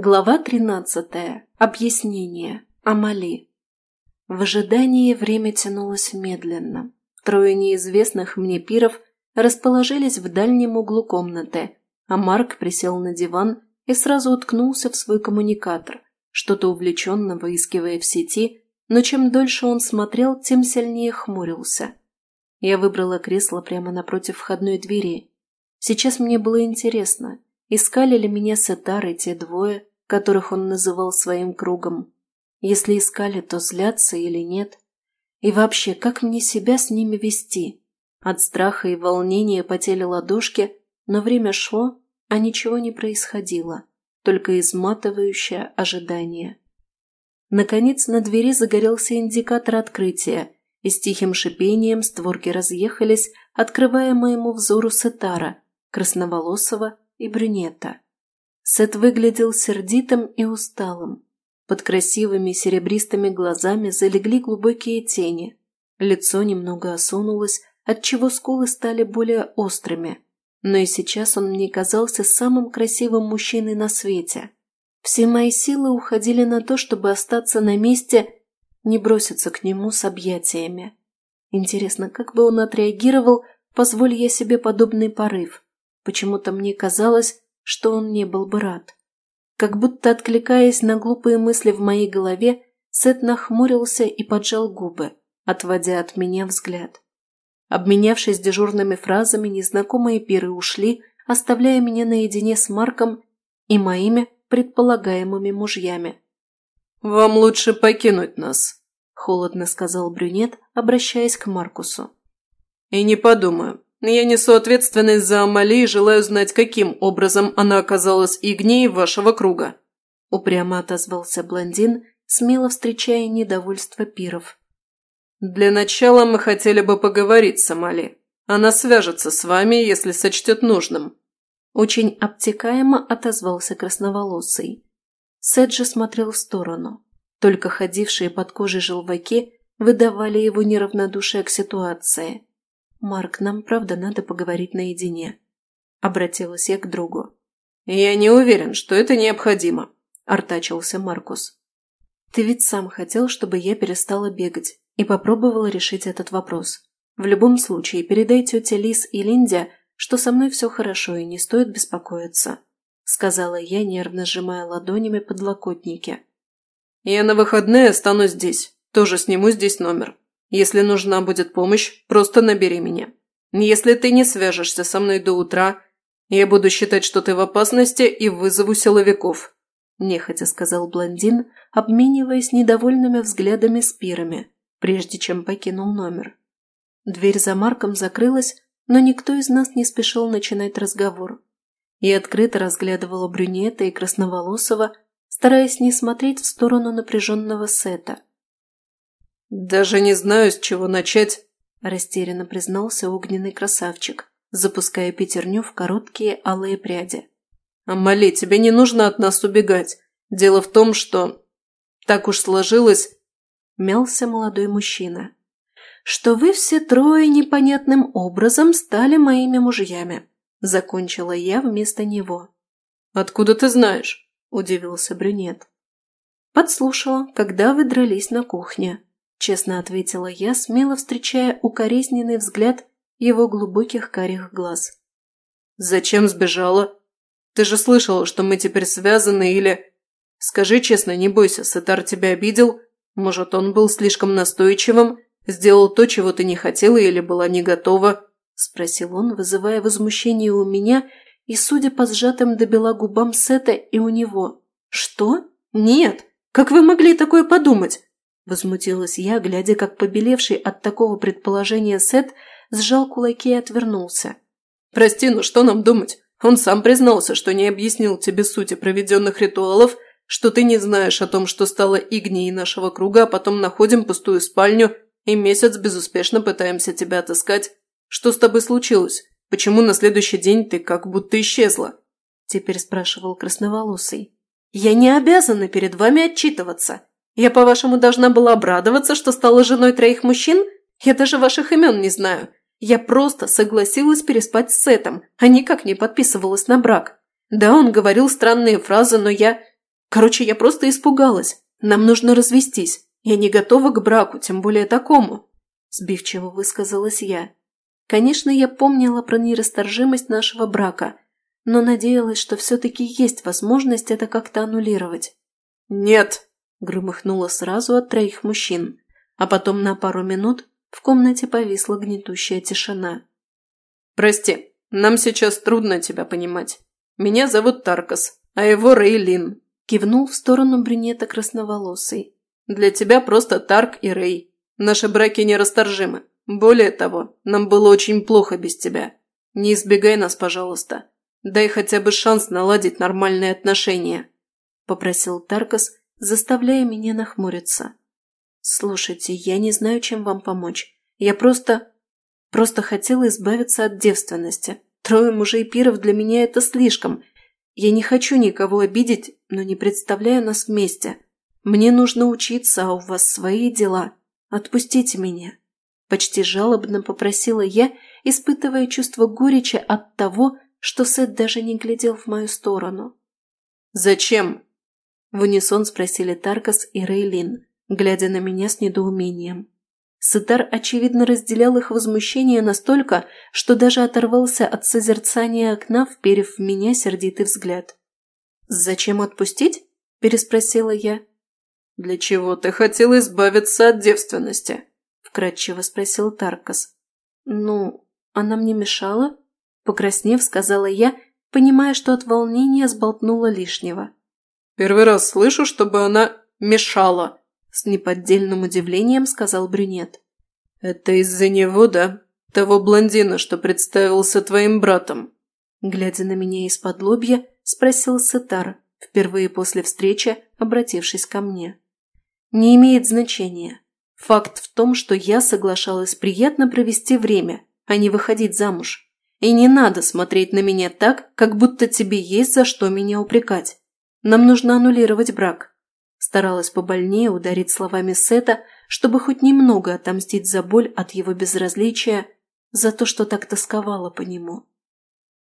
Глава 13. Объяснение. Амали. В ожидании время тянулось медленно. Трое неизвестных мне пиров расположились в дальнем углу комнаты, а Марк присел на диван и сразу уткнулся в свой коммуникатор, что-то увлеченно выискивая в сети, но чем дольше он смотрел, тем сильнее хмурился. Я выбрала кресло прямо напротив входной двери. Сейчас мне было интересно, искали ли меня сетары те двое, которых он называл своим кругом. Если искали, то злятся или нет. И вообще, как мне себя с ними вести? От страха и волнения потели ладошки, но время шло, а ничего не происходило, только изматывающее ожидание. Наконец на двери загорелся индикатор открытия, и с тихим шипением створки разъехались, открывая моему взору Сетара, красноволосого и брюнета. Сет выглядел сердитым и усталым. Под красивыми серебристыми глазами залегли глубокие тени. Лицо немного осунулось, отчего скулы стали более острыми. Но и сейчас он мне казался самым красивым мужчиной на свете. Все мои силы уходили на то, чтобы остаться на месте, не броситься к нему с объятиями. Интересно, как бы он отреагировал, позволь я себе подобный порыв. Почему-то мне казалось, что он не был бы рад. Как будто откликаясь на глупые мысли в моей голове, Сет нахмурился и поджал губы, отводя от меня взгляд. Обменявшись дежурными фразами, незнакомые пиры ушли, оставляя меня наедине с Марком и моими предполагаемыми мужьями. «Вам лучше покинуть нас», – холодно сказал брюнет, обращаясь к Маркусу. «И не подумаю. Я несу ответственность за Амали и желаю знать, каким образом она оказалась игней вашего круга», – упрямо отозвался блондин, смело встречая недовольство пиров. «Для начала мы хотели бы поговорить с Амали. Она свяжется с вами, если сочтет нужным». Очень обтекаемо отозвался красноволосый. Седжи смотрел в сторону. Только ходившие под кожей желваки выдавали его неравнодушие к ситуации. «Марк, нам правда надо поговорить наедине», – обратилась я к другу. «Я не уверен, что это необходимо», – артачился Маркус. «Ты ведь сам хотел, чтобы я перестала бегать и попробовала решить этот вопрос. В любом случае, передай тете Лис и Линде, что со мной все хорошо и не стоит беспокоиться», – сказала я, нервно сжимая ладонями подлокотники. «Я на выходные останусь здесь, тоже сниму здесь номер», если нужна будет помощь, просто набери меня. Если ты не свяжешься со мной до утра, я буду считать, что ты в опасности и вызову силовиков», – нехотя сказал блондин, обмениваясь недовольными взглядами с пирами, прежде чем покинул номер. Дверь за Марком закрылась, но никто из нас не спешил начинать разговор. Я открыто разглядывала брюнета и красноволосого, стараясь не смотреть в сторону напряженного Сета – «Даже не знаю, с чего начать», – растерянно признался огненный красавчик, запуская пятерню в короткие алые пряди. «Амали, тебе не нужно от нас убегать. Дело в том, что... Так уж сложилось...» – мялся молодой мужчина. «Что вы все трое непонятным образом стали моими мужьями», – закончила я вместо него. «Откуда ты знаешь?» – удивился брюнет. «Подслушала, когда вы дрались на кухне», – честно ответила я, смело встречая укоризненный взгляд его глубоких карих глаз. «Зачем сбежала? Ты же слышала, что мы теперь связаны или...» «Скажи честно, не бойся, Сатар тебя обидел? Может, он был слишком настойчивым, сделал то, чего ты не хотела или была не готова?» – спросил он, вызывая возмущение у меня и, судя по сжатым до бела губам Сета, и у него. «Что? Нет! Как вы могли такое подумать? Возмутилась я, глядя, как побелевший от такого предположения Сет сжал кулаки и отвернулся. «Прости, но что нам думать? Он сам признался, что не объяснил тебе сути проведенных ритуалов, что ты не знаешь о том, что стало игнией нашего круга, а потом находим пустую спальню и месяц безуспешно пытаемся тебя отыскать. Что с тобой случилось? Почему на следующий день ты как будто исчезла?» Теперь спрашивал красноволосый. «Я не обязана перед вами отчитываться. Я, по-вашему, должна была обрадоваться, что стала женой троих мужчин? Я даже ваших имен не знаю. Я просто согласилась переспать с Сетом, а никак не подписывалась на брак. Да, он говорил странные фразы, но я... Короче, я просто испугалась. Нам нужно развестись. Я не готова к браку, тем более такому», – сбивчиво высказалась я. Конечно, я помнила про нерасторжимость нашего брака, но надеялась, что все-таки есть возможность это как-то аннулировать. «Нет!» – громыхнуло сразу от троих мужчин, а потом на пару минут в комнате повисла гнетущая тишина. «Прости, нам сейчас трудно тебя понимать. Меня зовут Таркас, а его Рейлин», – кивнул в сторону брюнета красноволосый. «Для тебя просто Тарк и Рей. Наши браки нерасторжимы. Более того, нам было очень плохо без тебя. Не избегай нас, пожалуйста. Дай хотя бы шанс наладить нормальные отношения», – попросил Таркас, заставляя меня нахмуриться. «Слушайте, я не знаю, чем вам помочь. Я просто... просто хотела избавиться от девственности. Трое мужей пиров для меня это слишком. Я не хочу никого обидеть, но не представляю нас вместе. Мне нужно учиться, а у вас свои дела. Отпустите меня». Почти жалобно попросила я, испытывая чувство горечи от того, что Сет даже не глядел в мою сторону. «Зачем?» В унисон спросили Таркас и Рейлин, глядя на меня с недоумением. Сетар, очевидно, разделял их возмущение настолько, что даже оторвался от созерцания окна, вперев в меня сердитый взгляд. «Зачем отпустить?» – переспросила я. «Для чего ты хотел избавиться от девственности?» – вкратчиво спросил Таркас. «Ну, она мне мешала?» – покраснев, сказала я, понимая, что от волнения сболтнула лишнего. «Первый раз слышу, чтобы она мешала», – с неподдельным удивлением сказал брюнет. «Это из-за него, да? Того блондина, что представился твоим братом?» Глядя на меня из-под лобья, спросил Сетар, впервые после встречи обратившись ко мне. «Не имеет значения. Факт в том, что я соглашалась приятно провести время, а не выходить замуж. И не надо смотреть на меня так, как будто тебе есть за что меня упрекать. Нам нужно аннулировать брак». Старалась побольнее ударить словами Сета, чтобы хоть немного отомстить за боль от его безразличия, за то, что так тосковала по нему.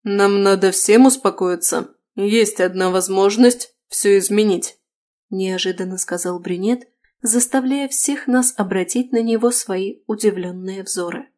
«Нам надо всем успокоиться. Есть одна возможность все изменить», – неожиданно сказал брюнет, заставляя всех нас обратить на него свои удивленные взоры.